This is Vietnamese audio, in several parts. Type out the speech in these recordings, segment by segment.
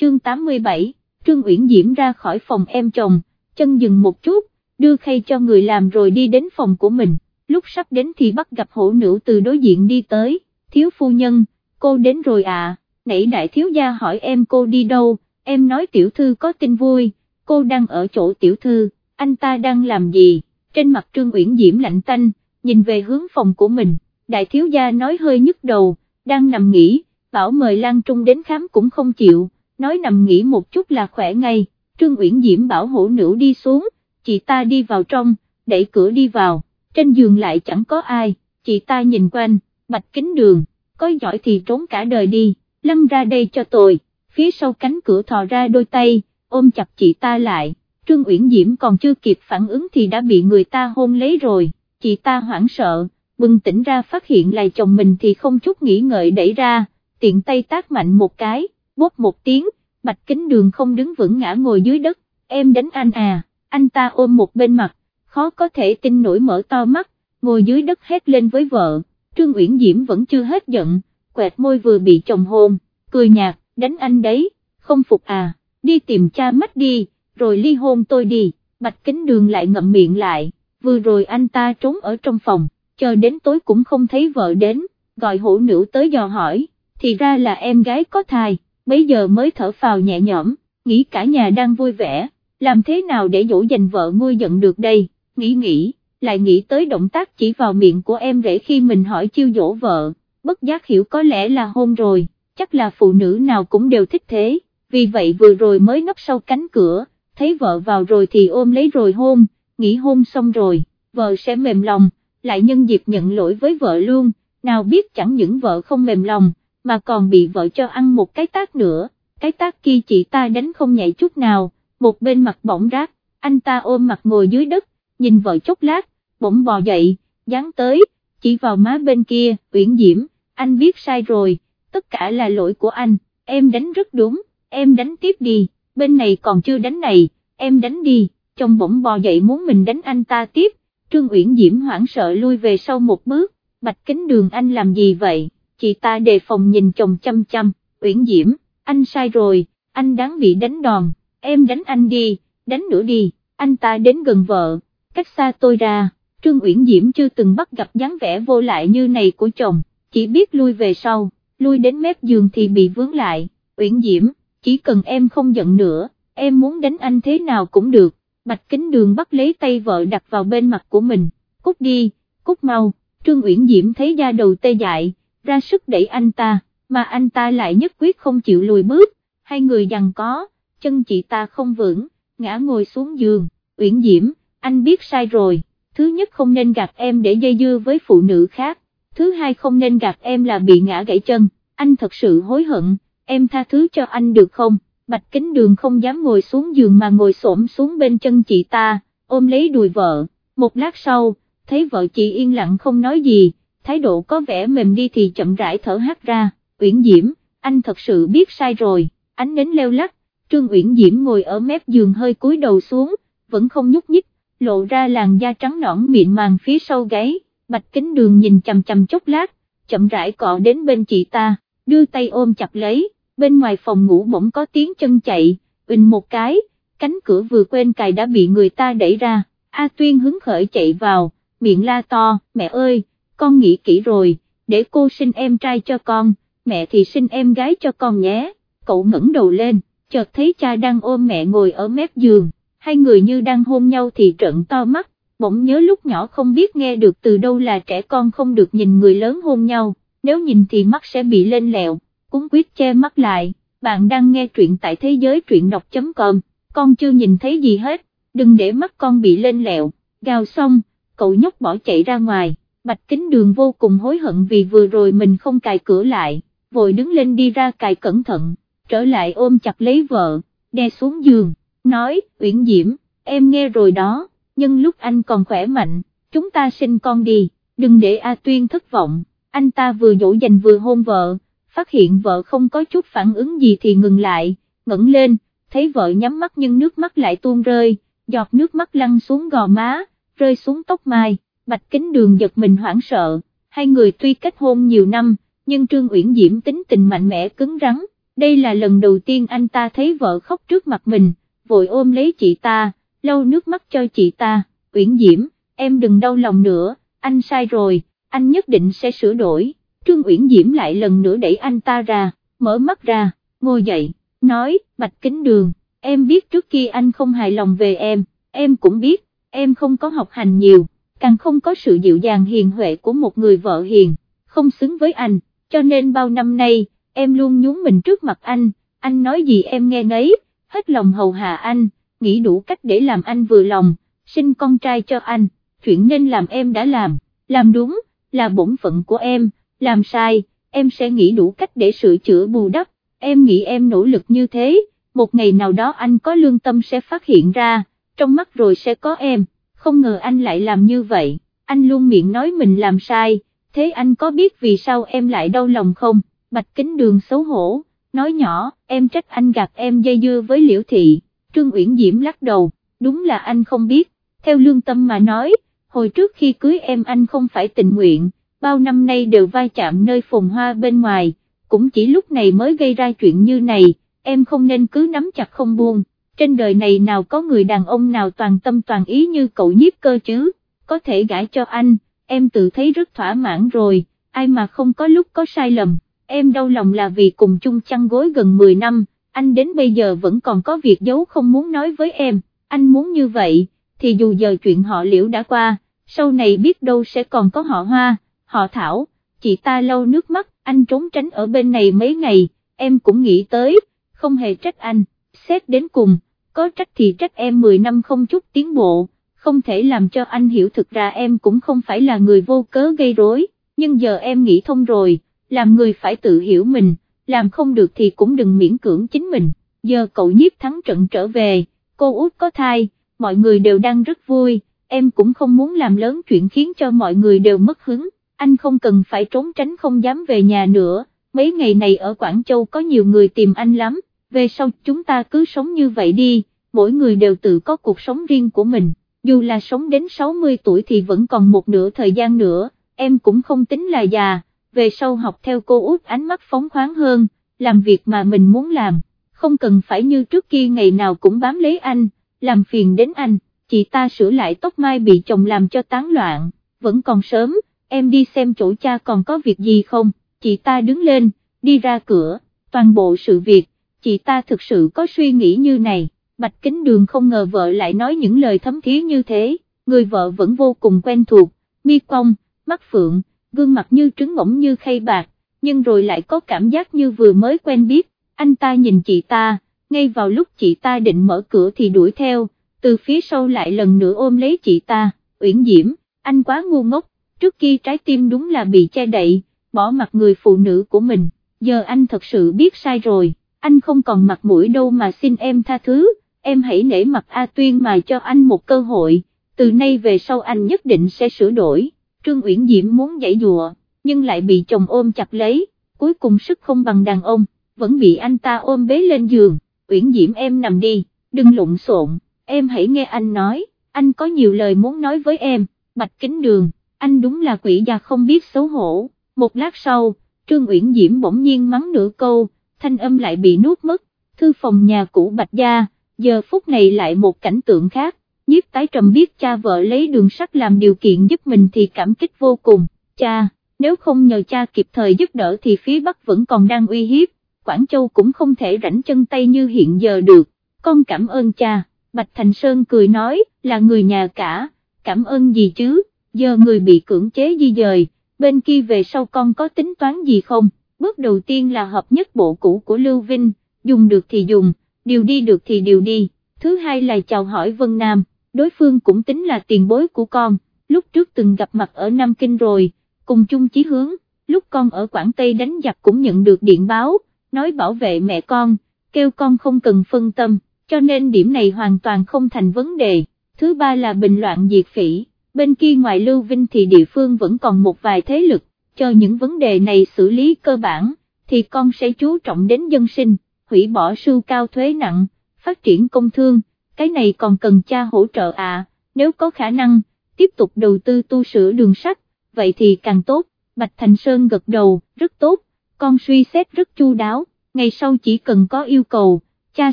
chương 87, Trương Uyển Diễm ra khỏi phòng em chồng, chân dừng một chút, đưa khay cho người làm rồi đi đến phòng của mình, lúc sắp đến thì bắt gặp hổ nữ từ đối diện đi tới, thiếu phu nhân, cô đến rồi à, nãy đại thiếu gia hỏi em cô đi đâu, em nói tiểu thư có tin vui, cô đang ở chỗ tiểu thư, anh ta đang làm gì, trên mặt Trương Uyển Diễm lạnh tanh, nhìn về hướng phòng của mình, đại thiếu gia nói hơi nhức đầu, đang nằm nghỉ, bảo mời Lan Trung đến khám cũng không chịu, nói nằm nghỉ một chút là khỏe ngay, Trương Uyển Diễm bảo hổ nữ đi xuống, chị ta đi vào trong, đẩy cửa đi vào, trên giường lại chẳng có ai, chị ta nhìn quanh, bạch kính đường, có giỏi thì trốn cả đời đi, lăn ra đây cho tôi, phía sau cánh cửa thò ra đôi tay, ôm chặt chị ta lại, Trương Uyển Diễm còn chưa kịp phản ứng thì đã bị người ta hôn lấy rồi, chị ta hoảng sợ, bừng tỉnh ra phát hiện là chồng mình thì không chút nghĩ ngợi đẩy ra, tiện tay tác mạnh một cái, bóp một tiếng, bạch kính đường không đứng vững ngã ngồi dưới đất, em đánh anh à, anh ta ôm một bên mặt, khó có thể tin nổi mở to mắt, ngồi dưới đất hét lên với vợ, Trương Uyển Diễm vẫn chưa hết giận, quẹt môi vừa bị chồng hôn, cười nhạt, đánh anh đấy, không phục à, đi tìm cha mất đi, rồi ly hôn tôi đi, bạch kính đường lại ngậm miệng lại, vừa rồi anh ta trốn ở trong phòng, chờ đến tối cũng không thấy vợ đến, gọi hổ nữ tới dò hỏi, thì ra là em gái có thai, mấy giờ mới thở phào nhẹ nhõm, nghĩ cả nhà đang vui vẻ, làm thế nào để dỗ dành vợ nguôi giận được đây, nghĩ nghĩ, lại nghĩ tới động tác chỉ vào miệng của em rể khi mình hỏi chiêu dỗ vợ, bất giác hiểu có lẽ là hôn rồi, chắc là phụ nữ nào cũng đều thích thế, vì vậy vừa rồi mới nấp sau cánh cửa, thấy vợ vào rồi thì ôm lấy rồi hôn, nghĩ hôn xong rồi, vợ sẽ mềm lòng, lại nhân dịp nhận lỗi với vợ luôn, nào biết chẳng những vợ không mềm lòng, mà còn bị vợ cho ăn một cái tác nữa, cái tác kia chị ta đánh không nhảy chút nào, một bên mặt bỏng rác, anh ta ôm mặt ngồi dưới đất, nhìn vợ chốc lát, bỗng bò dậy, dán tới, chỉ vào má bên kia, uyển diễm, anh biết sai rồi, tất cả là lỗi của anh, em đánh rất đúng, em đánh tiếp đi, bên này còn chưa đánh này, em đánh đi, chồng bỗng bò dậy muốn mình đánh anh ta tiếp, Trương Uyển Diễm hoảng sợ lui về sau một bước, bạch kính đường anh làm gì vậy, chị ta đề phòng nhìn chồng chăm chăm, Uyển Diễm, anh sai rồi, anh đáng bị đánh đòn, em đánh anh đi, đánh nữa đi, anh ta đến gần vợ, cách xa tôi ra, Trương Uyển Diễm chưa từng bắt gặp dáng vẻ vô lại như này của chồng, chỉ biết lui về sau, lui đến mép giường thì bị vướng lại, Uyển Diễm, chỉ cần em không giận nữa, em muốn đánh anh thế nào cũng được, Bạch Kính Đường bắt lấy tay vợ đặt vào bên mặt của mình, cút đi, cút mau, Trương Uyển Diễm thấy da đầu tê dại, ra sức đẩy anh ta, mà anh ta lại nhất quyết không chịu lùi bước, hai người dằn có, chân chị ta không vững, ngã ngồi xuống giường, Uyển Diễm, anh biết sai rồi, thứ nhất không nên gạt em để dây dưa với phụ nữ khác, thứ hai không nên gạt em là bị ngã gãy chân, anh thật sự hối hận, em tha thứ cho anh được không? Bạch Kính Đường không dám ngồi xuống giường mà ngồi xổm xuống bên chân chị ta, ôm lấy đùi vợ, một lát sau, thấy vợ chị yên lặng không nói gì, thái độ có vẻ mềm đi thì chậm rãi thở hát ra, Uyển Diễm, anh thật sự biết sai rồi, ánh nến leo lắc, Trương Uyển Diễm ngồi ở mép giường hơi cúi đầu xuống, vẫn không nhúc nhích, lộ ra làn da trắng nõn mịn màng phía sau gáy, Bạch Kính Đường nhìn chằm chằm chốc lát, chậm rãi cọ đến bên chị ta, đưa tay ôm chặt lấy. Bên ngoài phòng ngủ bỗng có tiếng chân chạy, bình một cái, cánh cửa vừa quên cài đã bị người ta đẩy ra, A Tuyên hứng khởi chạy vào, miệng la to, mẹ ơi, con nghĩ kỹ rồi, để cô sinh em trai cho con, mẹ thì sinh em gái cho con nhé, cậu ngẩng đầu lên, chợt thấy cha đang ôm mẹ ngồi ở mép giường, hai người như đang hôn nhau thì trợn to mắt, bỗng nhớ lúc nhỏ không biết nghe được từ đâu là trẻ con không được nhìn người lớn hôn nhau, nếu nhìn thì mắt sẽ bị lên lẹo cúng quyết che mắt lại, bạn đang nghe truyện tại thế giới truyện đọc.com, con chưa nhìn thấy gì hết, đừng để mắt con bị lên lẹo, gào xong, cậu nhóc bỏ chạy ra ngoài, bạch kính đường vô cùng hối hận vì vừa rồi mình không cài cửa lại, vội đứng lên đi ra cài cẩn thận, trở lại ôm chặt lấy vợ, đe xuống giường, nói, Uyển Diễm, em nghe rồi đó, nhưng lúc anh còn khỏe mạnh, chúng ta sinh con đi, đừng để A Tuyên thất vọng, anh ta vừa dỗ dành vừa hôn vợ, phát hiện vợ không có chút phản ứng gì thì ngừng lại, ngẩng lên, thấy vợ nhắm mắt nhưng nước mắt lại tuôn rơi, giọt nước mắt lăn xuống gò má, rơi xuống tóc mai, bạch kính đường giật mình hoảng sợ, hai người tuy kết hôn nhiều năm, nhưng Trương Uyển Diễm tính tình mạnh mẽ cứng rắn, đây là lần đầu tiên anh ta thấy vợ khóc trước mặt mình, vội ôm lấy chị ta, lau nước mắt cho chị ta, Uyển Diễm, em đừng đau lòng nữa, anh sai rồi, anh nhất định sẽ sửa đổi, Trương Uyển Diễm lại lần nữa đẩy anh ta ra, mở mắt ra, ngồi dậy, nói, Bạch Kính Đường, em biết trước kia anh không hài lòng về em, em cũng biết, em không có học hành nhiều, càng không có sự dịu dàng hiền huệ của một người vợ hiền, không xứng với anh, cho nên bao năm nay, em luôn nhún mình trước mặt anh, anh nói gì em nghe nấy, hết lòng hầu hạ anh, nghĩ đủ cách để làm anh vừa lòng, sinh con trai cho anh, chuyện nên làm em đã làm, làm đúng, là bổn phận của em, làm sai, em sẽ nghĩ đủ cách để sửa chữa bù đắp, em nghĩ em nỗ lực như thế, một ngày nào đó anh có lương tâm sẽ phát hiện ra, trong mắt rồi sẽ có em, không ngờ anh lại làm như vậy, anh luôn miệng nói mình làm sai, thế anh có biết vì sao em lại đau lòng không, bạch kính đường xấu hổ, nói nhỏ, em trách anh gạt em dây dưa với liễu thị, Trương Uyển Diễm lắc đầu, đúng là anh không biết, theo lương tâm mà nói, hồi trước khi cưới em anh không phải tình nguyện, bao năm nay đều vai chạm nơi phồn hoa bên ngoài, cũng chỉ lúc này mới gây ra chuyện như này, em không nên cứ nắm chặt không buông, trên đời này nào có người đàn ông nào toàn tâm toàn ý như cậu nhiếp cơ chứ, có thể gãi cho anh, em tự thấy rất thỏa mãn rồi, ai mà không có lúc có sai lầm, em đau lòng là vì cùng chung chăn gối gần 10 năm, anh đến bây giờ vẫn còn có việc giấu không muốn nói với em, anh muốn như vậy, thì dù giờ chuyện họ liễu đã qua, sau này biết đâu sẽ còn có họ hoa, họ thảo, chị ta lâu nước mắt, anh trốn tránh ở bên này mấy ngày, em cũng nghĩ tới, không hề trách anh, xét đến cùng, có trách thì trách em 10 năm không chút tiến bộ, không thể làm cho anh hiểu thực ra em cũng không phải là người vô cớ gây rối, nhưng giờ em nghĩ thông rồi, làm người phải tự hiểu mình, làm không được thì cũng đừng miễn cưỡng chính mình, giờ cậu nhiếp thắng trận trở về, cô út có thai, mọi người đều đang rất vui, em cũng không muốn làm lớn chuyện khiến cho mọi người đều mất hứng, anh không cần phải trốn tránh không dám về nhà nữa, mấy ngày này ở Quảng Châu có nhiều người tìm anh lắm, về sau chúng ta cứ sống như vậy đi, mỗi người đều tự có cuộc sống riêng của mình, dù là sống đến 60 tuổi thì vẫn còn một nửa thời gian nữa, em cũng không tính là già, về sau học theo cô út ánh mắt phóng khoáng hơn, làm việc mà mình muốn làm, không cần phải như trước kia ngày nào cũng bám lấy anh, làm phiền đến anh, chị ta sửa lại tóc mai bị chồng làm cho tán loạn, vẫn còn sớm, em đi xem chỗ cha còn có việc gì không, chị ta đứng lên, đi ra cửa, toàn bộ sự việc, chị ta thực sự có suy nghĩ như này, Bạch Kính Đường không ngờ vợ lại nói những lời thấm thía như thế, người vợ vẫn vô cùng quen thuộc, mi cong, mắt phượng, gương mặt như trứng ngỗng như khay bạc, nhưng rồi lại có cảm giác như vừa mới quen biết, anh ta nhìn chị ta, ngay vào lúc chị ta định mở cửa thì đuổi theo, từ phía sau lại lần nữa ôm lấy chị ta, Uyển Diễm, anh quá ngu ngốc, trước kia trái tim đúng là bị che đậy, bỏ mặt người phụ nữ của mình, giờ anh thật sự biết sai rồi, anh không còn mặt mũi đâu mà xin em tha thứ, em hãy nể mặt A Tuyên mà cho anh một cơ hội, từ nay về sau anh nhất định sẽ sửa đổi, Trương Uyển Diễm muốn giải dùa, nhưng lại bị chồng ôm chặt lấy, cuối cùng sức không bằng đàn ông, vẫn bị anh ta ôm bế lên giường, Uyển Diễm em nằm đi, đừng lộn xộn, em hãy nghe anh nói, anh có nhiều lời muốn nói với em, bạch kính đường, anh đúng là quỷ già không biết xấu hổ, một lát sau, Trương Uyển Diễm bỗng nhiên mắng nửa câu, thanh âm lại bị nuốt mất, thư phòng nhà cũ bạch gia, giờ phút này lại một cảnh tượng khác, nhiếp tái trầm biết cha vợ lấy đường sắt làm điều kiện giúp mình thì cảm kích vô cùng, cha, nếu không nhờ cha kịp thời giúp đỡ thì phía Bắc vẫn còn đang uy hiếp, Quảng Châu cũng không thể rảnh chân tay như hiện giờ được, con cảm ơn cha, Bạch Thành Sơn cười nói, là người nhà cả, cảm ơn gì chứ, giờ người bị cưỡng chế di dời, bên kia về sau con có tính toán gì không, bước đầu tiên là hợp nhất bộ cũ của Lưu Vinh, dùng được thì dùng, điều đi được thì điều đi, thứ hai là chào hỏi Vân Nam, đối phương cũng tính là tiền bối của con, lúc trước từng gặp mặt ở Nam Kinh rồi, cùng chung chí hướng, lúc con ở Quảng Tây đánh giặc cũng nhận được điện báo, nói bảo vệ mẹ con, kêu con không cần phân tâm, cho nên điểm này hoàn toàn không thành vấn đề. Thứ ba là bình loạn diệt phỉ, bên kia ngoài Lưu Vinh thì địa phương vẫn còn một vài thế lực, cho những vấn đề này xử lý cơ bản, thì con sẽ chú trọng đến dân sinh, hủy bỏ sưu cao thuế nặng, phát triển công thương, cái này còn cần cha hỗ trợ à, nếu có khả năng, tiếp tục đầu tư tu sửa đường sắt, vậy thì càng tốt, Bạch Thành Sơn gật đầu, rất tốt, con suy xét rất chu đáo, ngày sau chỉ cần có yêu cầu, cha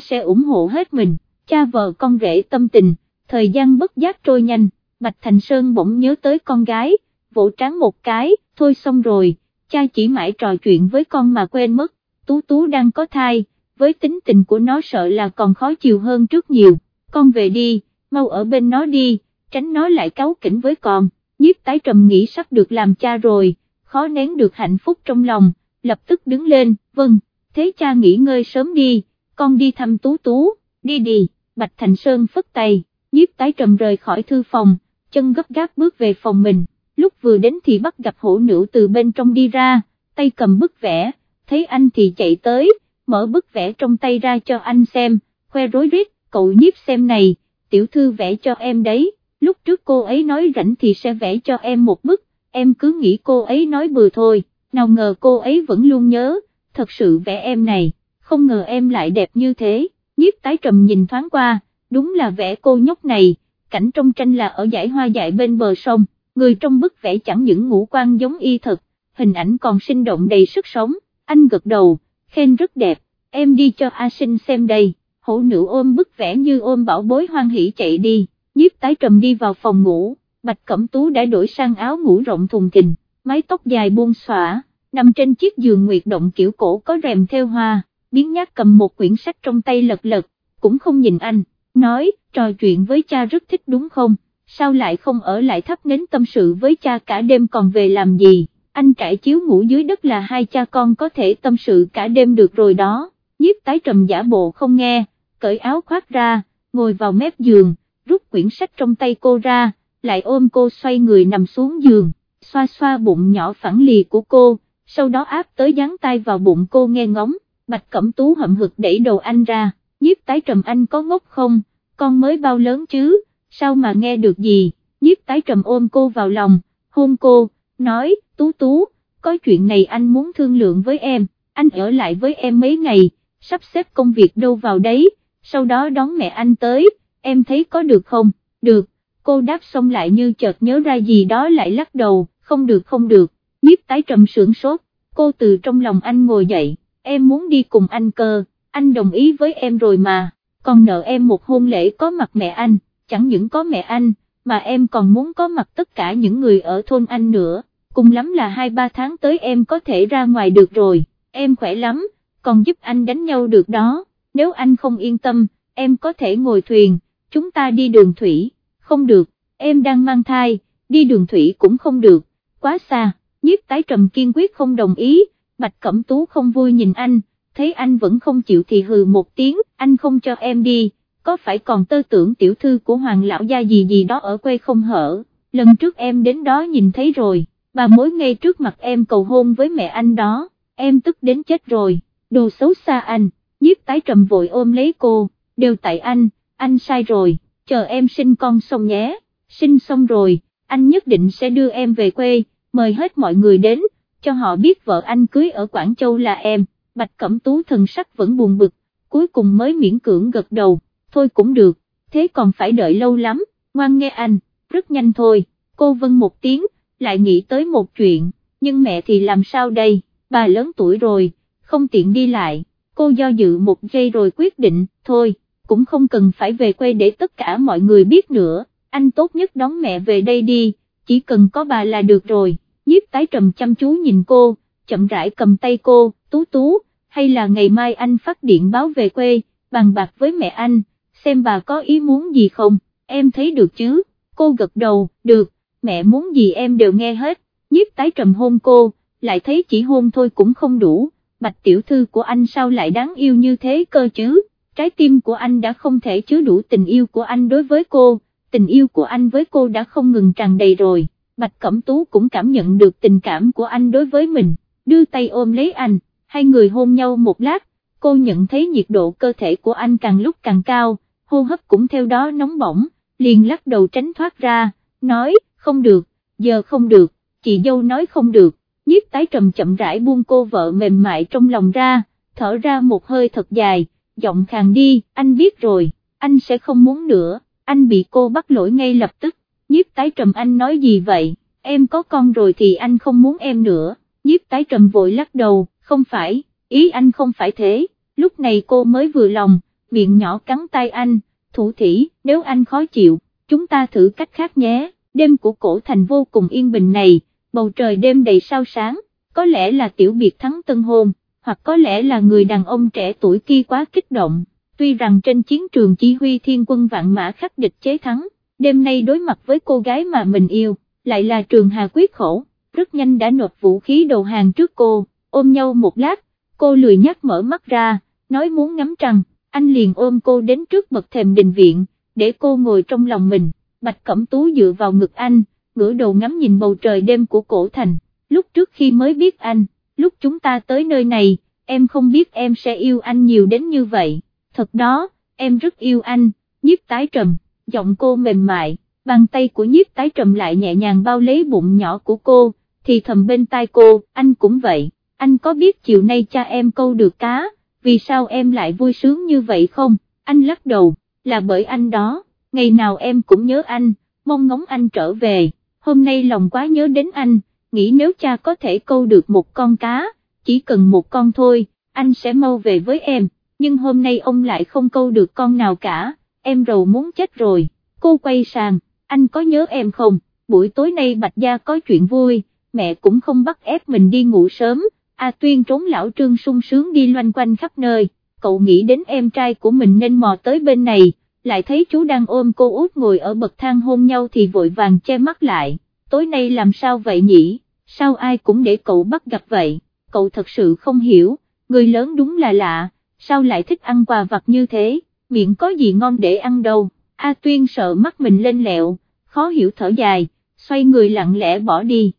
sẽ ủng hộ hết mình, cha vợ con rể tâm tình, thời gian bất giác trôi nhanh, Bạch Thành Sơn bỗng nhớ tới con gái, vỗ tráng một cái, thôi xong rồi, cha chỉ mãi trò chuyện với con mà quên mất, Tú Tú đang có thai, với tính tình của nó sợ là còn khó chịu hơn trước nhiều, con về đi, mau ở bên nó đi, tránh nó lại cáu kỉnh với con, nhiếp tái trầm nghĩ sắp được làm cha rồi, khó nén được hạnh phúc trong lòng, lập tức đứng lên, vâng, thế cha nghỉ ngơi sớm đi, con đi thăm Tú Tú, đi đi, Bạch Thành Sơn phất tay, nhiếp tái trầm rời khỏi thư phòng, chân gấp gáp bước về phòng mình, lúc vừa đến thì bắt gặp hổ nữ từ bên trong đi ra, tay cầm bức vẽ, thấy anh thì chạy tới, mở bức vẽ trong tay ra cho anh xem, khoe rối rít, cậu nhiếp xem này, tiểu thư vẽ cho em đấy, lúc trước cô ấy nói rảnh thì sẽ vẽ cho em một bức, em cứ nghĩ cô ấy nói bừa thôi, nào ngờ cô ấy vẫn luôn nhớ, thật sự vẽ em này, không ngờ em lại đẹp như thế, nhiếp tái trầm nhìn thoáng qua, đúng là vẽ cô nhóc này, cảnh trong tranh là ở dải hoa dại bên bờ sông, người trong bức vẽ chẳng những ngũ quan giống y thật, hình ảnh còn sinh động đầy sức sống, anh gật đầu, khen rất đẹp, em đi cho A Sinh xem đây, hổ nữ ôm bức vẽ như ôm bảo bối hoan hỷ chạy đi, nhiếp tái trầm đi vào phòng ngủ, Bạch Cẩm Tú đã đổi sang áo ngủ rộng thùng thình, mái tóc dài buông xõa, nằm trên chiếc giường nguyệt động kiểu cổ có rèm theo hoa, biến nhát cầm một quyển sách trong tay lật lật, cũng không nhìn anh, nói, trò chuyện với cha rất thích đúng không, sao lại không ở lại thắp nến tâm sự với cha cả đêm còn về làm gì, anh trải chiếu ngủ dưới đất là hai cha con có thể tâm sự cả đêm được rồi đó, nhiếp tái trầm giả bộ không nghe, cởi áo khoác ra, ngồi vào mép giường, rút quyển sách trong tay cô ra, lại ôm cô xoay người nằm xuống giường, xoa xoa bụng nhỏ phẳng lì của cô, sau đó áp tới dán tay vào bụng cô nghe ngóng, bạch cẩm tú hậm hực đẩy đầu anh ra, nhiếp tái trầm anh có ngốc không, con mới bao lớn chứ, sao mà nghe được gì, nhiếp tái trầm ôm cô vào lòng, hôn cô, nói, tú tú, có chuyện này anh muốn thương lượng với em, anh ở lại với em mấy ngày, sắp xếp công việc đâu vào đấy, sau đó đón mẹ anh tới, em thấy có được không, được, cô đáp xong lại như chợt nhớ ra gì đó lại lắc đầu, không được không được, nhiếp tái trầm sưởng sốt, cô từ trong lòng anh ngồi dậy, em muốn đi cùng anh cơ, anh đồng ý với em rồi mà, còn nợ em một hôn lễ có mặt mẹ anh, chẳng những có mẹ anh, mà em còn muốn có mặt tất cả những người ở thôn anh nữa, cùng lắm là 2-3 tháng tới em có thể ra ngoài được rồi, em khỏe lắm, còn giúp anh đánh nhau được đó, nếu anh không yên tâm, em có thể ngồi thuyền, chúng ta đi đường thủy, không được, em đang mang thai, đi đường thủy cũng không được, quá xa, nhiếp tái trầm kiên quyết không đồng ý, Bạch Cẩm Tú không vui nhìn anh, thấy anh vẫn không chịu thì hừ một tiếng, anh không cho em đi, có phải còn tơ tưởng tiểu thư của hoàng lão gia gì gì đó ở quê không hở, lần trước em đến đó nhìn thấy rồi, bà mối ngay trước mặt em cầu hôn với mẹ anh đó, em tức đến chết rồi, đồ xấu xa anh, nhiếp tái trầm vội ôm lấy cô, đều tại anh, anh sai rồi, chờ em sinh con xong nhé, sinh xong rồi, anh nhất định sẽ đưa em về quê, mời hết mọi người đến, cho họ biết vợ anh cưới ở Quảng Châu là em, Bạch Cẩm Tú thần sắc vẫn buồn bực, cuối cùng mới miễn cưỡng gật đầu, thôi cũng được, thế còn phải đợi lâu lắm, ngoan nghe anh, rất nhanh thôi, cô vâng một tiếng, lại nghĩ tới một chuyện, nhưng mẹ thì làm sao đây, bà lớn tuổi rồi, không tiện đi lại, cô do dự một giây rồi quyết định, thôi, cũng không cần phải về quê để tất cả mọi người biết nữa, anh tốt nhất đón mẹ về đây đi, chỉ cần có bà là được rồi, nhiếp tái trầm chăm chú nhìn cô, chậm rãi cầm tay cô, tú tú, hay là ngày mai anh phát điện báo về quê, bàn bạc với mẹ anh, xem bà có ý muốn gì không, em thấy được chứ, cô gật đầu, được, mẹ muốn gì em đều nghe hết, nhiếp tái trầm hôn cô, lại thấy chỉ hôn thôi cũng không đủ, bạch tiểu thư của anh sao lại đáng yêu như thế cơ chứ, trái tim của anh đã không thể chứa đủ tình yêu của anh đối với cô, tình yêu của anh với cô đã không ngừng tràn đầy rồi, bạch cẩm tú cũng cảm nhận được tình cảm của anh đối với mình, đưa tay ôm lấy anh, hai người hôn nhau một lát, cô nhận thấy nhiệt độ cơ thể của anh càng lúc càng cao, hô hấp cũng theo đó nóng bỏng, liền lắc đầu tránh thoát ra, nói, không được, giờ không được, chị dâu nói không được, nhiếp tái trầm chậm rãi buông cô vợ mềm mại trong lòng ra, thở ra một hơi thật dài, giọng khàn đi, anh biết rồi, anh sẽ không muốn nữa, anh bị cô bắt lỗi ngay lập tức, nhiếp tái trầm anh nói gì vậy, em có con rồi thì anh không muốn em nữa, nhiếp tái trầm vội lắc đầu, không phải, ý anh không phải thế, lúc này cô mới vừa lòng, miệng nhỏ cắn tay anh, thủ thỉ, nếu anh khó chịu, chúng ta thử cách khác nhé, đêm của cổ thành vô cùng yên bình này, bầu trời đêm đầy sao sáng, có lẽ là tiểu biệt thắng tân hôn, hoặc có lẽ là người đàn ông trẻ tuổi kia quá kích động, tuy rằng trên chiến trường chỉ huy thiên quân vạn mã khắc địch chế thắng, đêm nay đối mặt với cô gái mà mình yêu, lại là trường hà quyết khổ, rất nhanh đã nộp vũ khí đầu hàng trước cô, ôm nhau một lát, cô lười nhắc mở mắt ra, nói muốn ngắm trăng, anh liền ôm cô đến trước bậc thềm đình viện, để cô ngồi trong lòng mình, Bạch Cẩm Tú dựa vào ngực anh, ngửa đầu ngắm nhìn bầu trời đêm của cổ thành, lúc trước khi mới biết anh, lúc chúng ta tới nơi này, em không biết em sẽ yêu anh nhiều đến như vậy, thật đó, em rất yêu anh, nhiếp tái trầm, giọng cô mềm mại, bàn tay của nhiếp tái trầm lại nhẹ nhàng bao lấy bụng nhỏ của cô, thì thầm bên tai cô, anh cũng vậy, anh có biết chiều nay cha em câu được cá, vì sao em lại vui sướng như vậy không, anh lắc đầu, là bởi anh đó, ngày nào em cũng nhớ anh, mong ngóng anh trở về, hôm nay lòng quá nhớ đến anh, nghĩ nếu cha có thể câu được một con cá, chỉ cần một con thôi, anh sẽ mau về với em, nhưng hôm nay ông lại không câu được con nào cả, em rầu muốn chết rồi, cô quay sang, anh có nhớ em không, buổi tối nay Bạch Gia có chuyện vui, mẹ cũng không bắt ép mình đi ngủ sớm, A Tuyên trốn lão trương sung sướng đi loanh quanh khắp nơi, cậu nghĩ đến em trai của mình nên mò tới bên này, lại thấy chú đang ôm cô út ngồi ở bậc thang hôn nhau thì vội vàng che mắt lại, tối nay làm sao vậy nhỉ, sao ai cũng để cậu bắt gặp vậy, cậu thật sự không hiểu, người lớn đúng là lạ, sao lại thích ăn quà vặt như thế, miệng có gì ngon để ăn đâu, A Tuyên sợ mắt mình lên lẹo, khó hiểu thở dài, xoay người lặng lẽ bỏ đi.